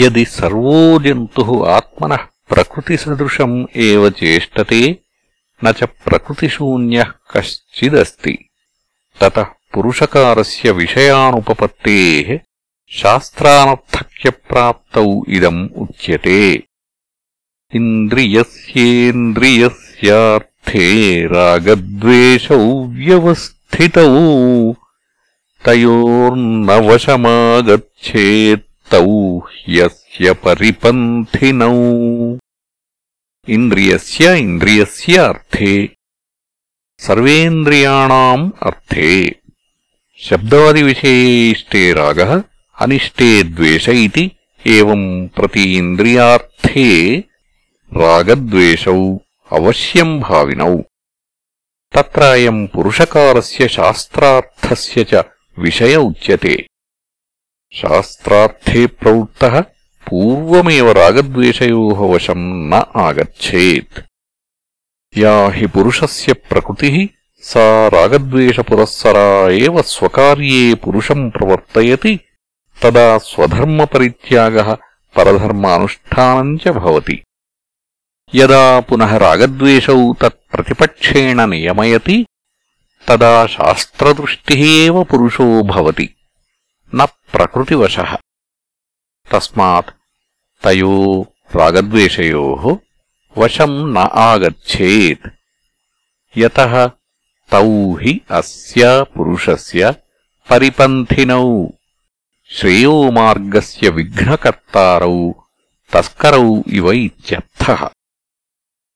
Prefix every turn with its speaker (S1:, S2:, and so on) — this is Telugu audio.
S1: यदि सर्वो जन्तुः आत्मनः प्रकृतिसदृशम् एव चेष्टते न च प्रकृतिशून्यः कश्चिदस्ति ततः पुरुषकारस्य विषयानुपपत्तेः शास्त्रानर्थक्यप्राप्तौ इदम् उच्यते इन्द्रियस्येन्द्रियस्यार्थे रागद्वेषौ व्यवस्थितौ तयोर्न वशमागच्छेत्तौ ह्यस्य परिपन्थिनौ। इन्द्रियस्य इन्द्रियस्य अर्थे। सर्वेन्द्रियाणाम् अर्थे। शब्दादिविषये इष्टे रागः, अनिष्टे द्वेष इति एवम् प्रति इन्द्रियार्थे रागद्वेषौ अवश्यम् भाविनौ। तत्र अयम् पुरुषकारस्य शास्त्रार्थस्य च विषय उच्यते। శాస్త్రార్థే ప్రవృత్త పూర్వమే రాగద్వేషయో వశం న ఆగచ్చేత్ యా హి పురుషస్య ప్రకృతి సా రాగద్వేషపురస్సరా ఏవ స్వకార్యే పురుషం ప్రవర్తయతి తదా స్వధర్మపరిత్యాగ పరధర్మానుష్ఠానం చ యదా పునః రాగద్వేష తత్ప్రతిపక్షేణ నియమయతి తదా శాస్త్రదృష్టి एव పురుషో భవతి न ప్రకృతివశ. తస్మాత్ తయో రాగద్వేషయో వశం న ఆగచ్చేత్ యత తౌ హి అస్య పురుషస్య పరిపంథినౌ. శ్రేయోమార్గస్య విఘ్నకర్తారౌ తస్కరౌ ఇవ ఇత్యర్థః.